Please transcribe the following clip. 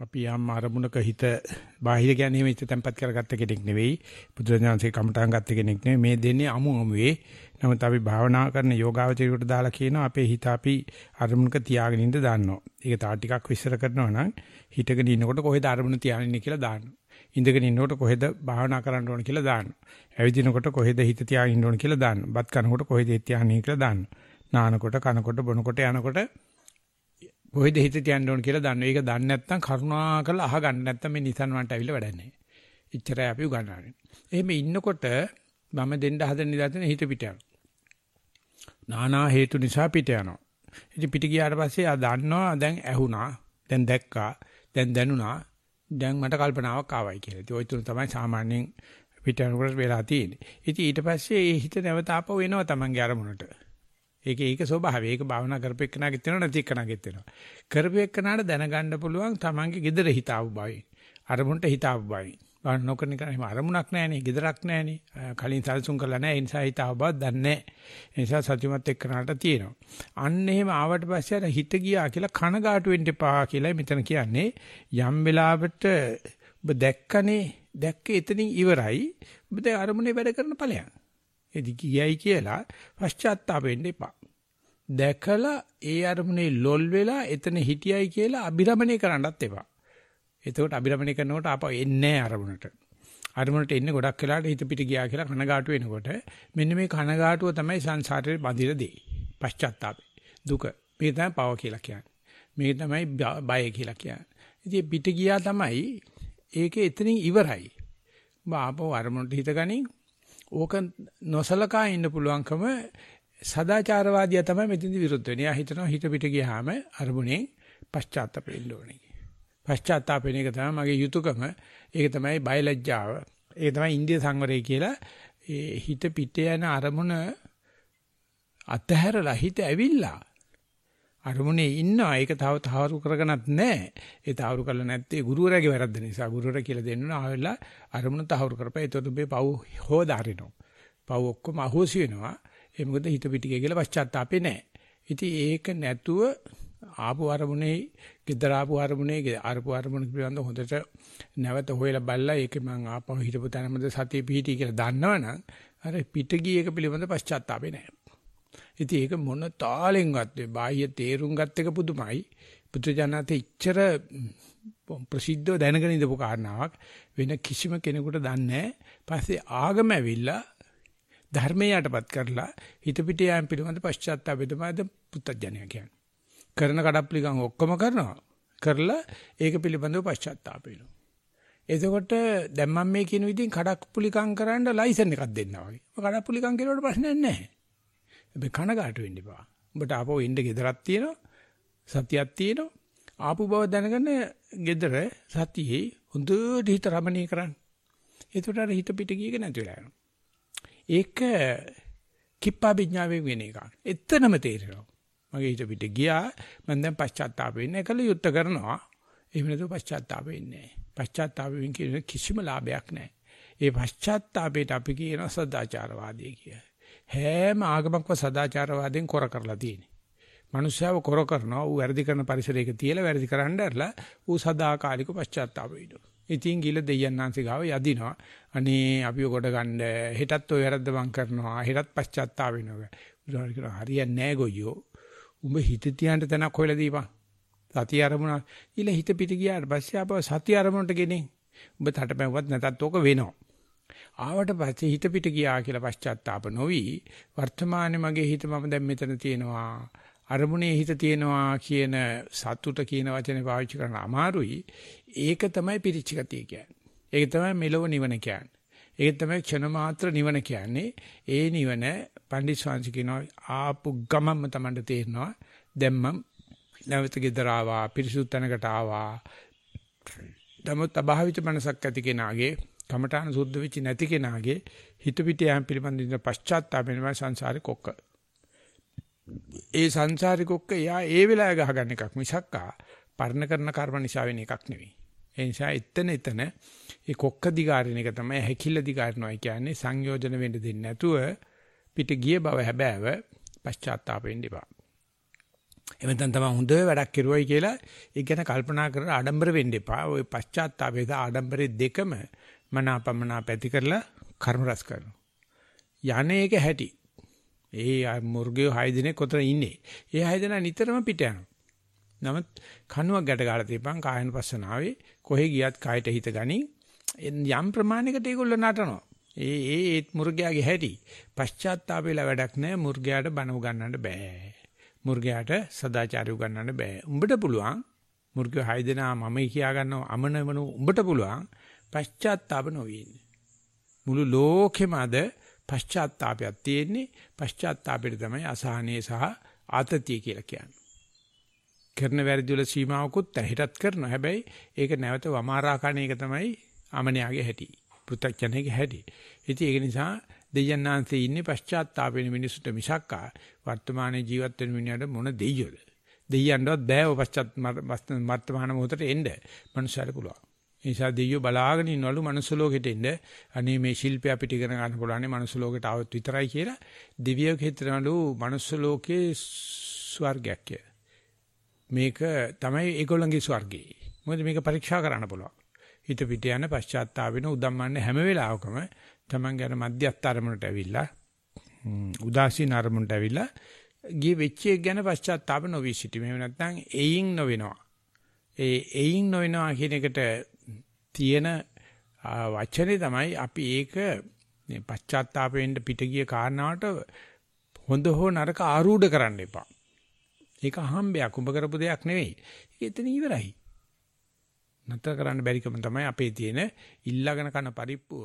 අපි යම් අරමුණක හිත බාහිර කියන්නේ හිත තැම්පත් කරගත්ත කෙනෙක් නෙවෙයි බුදුරජාණන්සේ කමඨාන් ගත්ත කෙනෙක් නෙවෙයි මේ දෙන්නේ අමු අමුවේ නමුත් අපි භාවනා කරන යෝගාවචරයට දාලා කියනවා අපේ හිත අපි අරමුණක තියාගෙන ඉඳ දාන්නවා. ඒක තා ටිකක් විස්තර කරනවා නම් හිතගෙන ඉන්නකොට කොහෙද අරමුණ තියාගෙන ඉන්නේ කියලා දාන්නවා. ඉඳගෙන ඉන්නකොට කොහෙද භාවනා කරන්න ඕන කියලා දාන්නවා. ඇවිදිනකොට කොහෙද හිත තියාගෙන ඉන්න ඕන කියලා දාන්නවා. බත් කනකොට කොහෙද තියාගෙන ඉන්නේ කියලා දාන්නවා. නානකොට කනකොට බොනකොට යනකොට කොහෙද හිත තියන්න ඕන කියලා දන්නවා. ඒක දන්නේ නැත්නම් කරුණාකරලා අහගන්න නැත්නම් මේ නිසන් වන්ට ඇවිල්ලා වැඩක් නැහැ. එච්චරයි අපි උගන්වන්නේ. එහෙම ඉන්නකොට මම දෙන්න හදන නිදර්ශන හිත පිට යනවා. නානා හේතු නිසා පිට යනවා. ඉතින් පිට ගියාට පස්සේ ආ දන්නවා දැන් ඇහුණා, දැන් දැක්කා, දැන් දැනුණා, දැන් මට කල්පනාවක් ආවයි කියලා. ඉතින් ওই තුන තමයි සාමාන්‍යයෙන් පිට යනකොට වෙලා තියෙන්නේ. ඉතින් ඊට පස්සේ ඒ හිත නැවත ආපහු එනවා Tamange අරමුණට. ඒක ඒක ස්වභාවය. ඒක භාවනා කරපෙන්නාගෙත් වෙනවා නැති එක්කනාගෙත් වෙනවා. කරපෙන්නාට දැනගන්න පුළුවන් Tamange gedara හිතාවු බවයි. අරමුණට හිතාවු බවයි. බාන නොකරන එක එහෙම අරමුණක් නැහැනේ, gedarak නැහැනේ. කලින් සල්සුන් කරලා නැහැ. ඒ නිසා හිතාව බව දන්නේ නැහැ. ඒ නිසා සත්‍යමත් එක්කනාට තියෙනවා. අන්න එහෙම ආවට පස්සේ අර හිත ගියා කියලා කනගාටු වෙන්න එපා කියලා මෙතන කියන්නේ. යම් වෙලාවට ඔබ දැක්කනේ, දැක්ක එතනින් ඉවරයි. ඔබ දැන් අරමුණේ වැඩ කරන ඵලයක්. එදි කියයි කියලා පශ්චාත්තාප වෙන්න එපා. දැකලා ඒ අරමුණේ ලොල් වෙලා එතන හිටියයි කියලා අබිරමණය කරන්නත් එපා. එතකොට අබිරමණය කරනකොට ආපහු එන්නේ අරමුණට. අරමුණට එන්නේ ගොඩක් වෙලාට හිත පිට ගියා කියලා කනගාටු වෙනකොට මෙන්න මේ කනගාටුව තමයි සංසාරේ බඳින දේ. පශ්චාත්තාපේ. දුක. මේ තමයි පව කියලා කියන්නේ. මේ තමයි බය කියලා කියන්නේ. ඉතින් පිට ගියා තමයි ඒකේ එතනින් ඉවරයි. බාපෝ අරමුණට හිත ගනින් ඕක නොසලකා ඉන්න පුළුවන්කම සදාචාරවාදියා තමයි මෙතෙන්දි විරුද්ධ වෙන්නේ. එයා හිතනවා හිත පිට ගියාම අරමුණේ පශ්චාත්තාප වෙන්න ඕනේ. පශ්චාත්තාප වෙන එක තමයි මගේ යුතුයකම. ඒක තමයි බයලජ්ජාව. ඒක තමයි ඉන්දිය සංවරය කියලා. ඒ හිත පිට යන අරමුණ අතහැරලා හිත ඇවිල්ලා අරමුණේ ඉන්නවා ඒක තව තහවුරු කරගනත් නැහැ. ඒ තහවුරු කරලා නැත්තේ ගුරුවරයාගේ වැරද්ද නිසා. ගුරුවරයා කියලා දෙන්න ඕන ආවෙලා අරමුණ තහවුරු කරපෑ. ඒතකොට මේ පව් හොදාරිනවා. පව් ඔක්කොම අහෝසි වෙනවා. ඒ මොකද හිත පිටිකේ කියලා පශ්චාත්තාපේ නැහැ. ඉතින් ඒක නැතුව ආපු අරමුණේ, gedara ආපු අරමුණේ, ආරපු අරමුණ පිළිබඳ හොඳට නැවත හොයලා බලලා ඒක මං ආපහු හිටපු තැනමද සතිය පිහිටි කියලා දන්නවනම් අර පිටගී එක පිළිබඳ පශ්චාත්තාපේ නැහැ. ඉතින් ඒක මොන තාලෙන්වත් වේ බාහ්‍ය තේරුම් ගත් එක පුදුමයි. පුදුජනතේ ඉච්චර ප්‍රසිද්ධව දැනගෙන ඉඳපු කාරණාවක් වෙන කිසිම කෙනෙකුට දන්නේ නැහැ. පස්සේ ආගම ඇවිල්ලා ධර්මයටපත් කරලා හිත පිට යෑම පිළිබඳ පශ්චාත්තාපය තමයිද පුත්තජනය කියන්නේ. කරන කඩප්පලිකම් ඔක්කොම කරනවා. කරලා ඒක පිළිබඳව පශ්චාත්තාප වෙනවා. එතකොට දැන් මම මේ කියන විදිහින් කඩප්පුලිකම් කරන්න ලයිසන් එකක් දෙන්නවා වගේ. කඩප්පුලිකම් කෙරුවට ප්‍රශ්නයක් නැහැ. හැබැයි කනගාටු වෙන්න එපා. උඹට ආපහු එන්න ගෙදරක් තියෙනවා. සතියක් තියෙනවා. ආපු බව දැනගෙන ගෙදර සතියේ හොඳට හිත රමණීය කරන්න. එතකොට අර හිත පිට ගියක නැති වෙලා යනවා. ඒක කිප්පා විඥාවේ වෙන එකක්. එතනම තේරෙනවා. මගේ හිත පිට ගියා මම දැන් පශ්චාත්තාප වෙන්නේ කළ යුත්තේ කරනවා. එහෙම නැතුව පශ්චාත්තාප වෙන්නේ නැහැ. පශ්චාත්තාප වෙන කිසිම ලාභයක් නැහැ. ඒ පශ්චාත්තාපයට අපි කියන සදාචාරවාදී කියලා. හැම ආගමක්ම සදාචාරවාදයෙන් කොර කරලා තියෙන්නේ. මනුෂ්‍යව කොර කරනවා ඌ වැරදි කරන පරිසරයක තියලා වැරදි කරන්න ඇරලා ඌ සදාකාලික පශ්චාත්තාප වෙනවා. ඉතින් ගිල දෙයයන්ාන්සේ ගාව යදිනවා. අනේ අපිව කොට ගන්න හෙටත් ඔය වැරද්ද මං කරනවා. හෙටත් පශ්චාත්තාප වෙනවා. බුදුහාර කියනවා හරියන්නේ නැහැ ගොයියෝ. උඹ හිත තියන්න තැනක් හොයලා දීපන්. සතිය අරමුණ ඊළ හිත පිට ගියාට පස්සේ ආපහු සතිය අරමුණට ගෙනින්. උඹ තටපැව්වත් නැතත් ඕක වෙනවා. ආවට පස්සේ හිත පිට ගියා කියලා පශ්චාත්තාප නොවි වර්තමානයේ මගේ හිත මම දැන් මෙතන තියෙනවා අරමුණේ හිත තියෙනවා කියන සතුට කියන වචනේ පාවිච්චි කරන අමාරුයි. ඒක තමයි පිරිච්ච ගතිය කියන්නේ. ඒක තමයි මෙලොව නිවන කියන්නේ. ඒක තමයි ක්ෂණ මාත්‍ර නිවන කියන්නේ. ඒ නිවන පණ්ඩිත් ස්වාමීන් කියනවා ආපු ගමම්ම තමයි තේරෙනවා. දැන් මම නැවත ගෙදර ආවා පිරිසුදු තැනකට ආවා. නමුත් අභාවිත මනසක් ඇති කෙනාගේ කමඨාන සුද්ධ වෙච්ච නැති කෙනාගේ හිත පිට යම් පිළිබඳ පශ්චාත්තාප වෙනවා සංසාරේ කොක්ක. ඒ සංසාරේ කොක්ක එයා ඒ වෙලාවේ ගහගන්න එකක් මිසක්කා පරණ කරන කර්ම නිසා වෙන එකක් නෙවෙයි. ඒ නිසා එතන එතන ඒ කොක්ක දිගාරින එක තමයි හැකිල්ල දිගාරිනවා කියන්නේ සංයෝජන වෙන්න දෙන්නේ නැතුව පිට ගිය බව හැබෑව පශ්චාත්තාප වෙන්න එපා. එමෙතන තමයි හොඳ වැඩක් කරුවයි කියලා ඒක ගැන කල්පනා කරලා ආඩම්බර වෙන්න එපා. ওই පශ්චාත්තාපේද ආඩම්බරේ දෙකම මනාපමනා පැති කරලා කර්ම රැස් කරනවා. යන්නේ ඒක හැටි. ඒ මුර්ගයෝ 6 දිනක් කොතන ඉන්නේ. ඒ 6 දිනා නිතරම පිට යනවා. නමුත් කනුවක් ගැට ගහලා තියපන් කායන පස්සනාවේ කොහෙ ගියත් කායට හිත ගනි යම් ප්‍රමාණයකට ඒගොල්ලෝ නටනවා. ඒ ඒ ඒ මුර්ගයාගේ හැටි. පශ්චාත්තාපේලා වැඩක් නැහැ මුර්ගයාට බණ උගන්නන්න බෑ. මුර්ගයාට සදාචාරය උගන්නන්න බෑ. උඹට පුළුවන් මුර්ගයෝ 6 දෙනා මමයි කියා ගන්නව අමනවන උඹට පුළුවන් පශ්චාත්තාප නොවෙන්නේ. මුළු ලෝකෙම අද පශ්චාත්තාපයක් තියෙන්නේ පශ්චාත්තාපෙට තමයි අසහනේ සහ ආතතිය කියලා කියන්නේ. කරන වැරදි වල සීමාවකුත් ඇහිටත් කරනවා. හැබැයි ඒක නැවත වමාරා කණ එක තමයි අමනයාගේ හැටි. පෘථග්ජනයේ හැටි. ඉතින් ඒක නිසා දෙයයන්ාන්සේ ඉන්නේ පශ්චාත්තාපෙන මිනිසුන්ට මිසක්කා වර්තමානයේ ජීවත් වෙන මිනිහට මොන දෙයියොද? දෙයයන්වත් බෑ ඔය පශ්චාත් වර්තමාන මොහොතට එන්න. මනුස්සයර පුළුවන්. ඒ නිසා දෙයියෝ බලාගෙන ඉන්නවලු මනුස්ස ලෝකෙට එන්න. අනේ මේ ශිල්පය අපිට ඉගෙන ගන්න පුළුවන් මනුස්ස ලෝකෙට આવත් විතරයි කියලා දෙවියෝ හිතනවලු මනුස්ස ලෝකේ ස්වර්ගයක් කියලා. මේක තමයි ඒගොල්ලන්ගේ ස්වර්ගය. මොකද මේක පරීක්ෂා කරන්න පුළුවන්. හිත පිට යන පශ්චාත්තාප වෙන උදම්මන්නේ හැම වෙලාවකම Taman ගැන මධ්‍යස්ථ අරමුණට ඇවිල්ලා උදාසීන අරමුණට ඇවිල්ලා ගිය වෙච්ච එක ගැන පශ්චාත්තාප නොවී සිටීම. එහෙම නැත්නම් එයින් නොවෙනවා. ඒ එයින් නොවෙනවා කියන එකට තියෙන වචනේ තමයි අපි ඒක මේ පශ්චාත්තාපයෙන් පිට ගිය කාරණාවට හොඳ හෝ නරක ආරූඪ කරන්න එපා. ඒක අහම්බයක් උඹ කරපු දෙයක් නෙවෙයි. ඒක එතන ඉවරයි. නැතර කරන්න බැරිකම තමයි අපේ තියෙන ඉල්ලගෙන කන පරිප්පුව.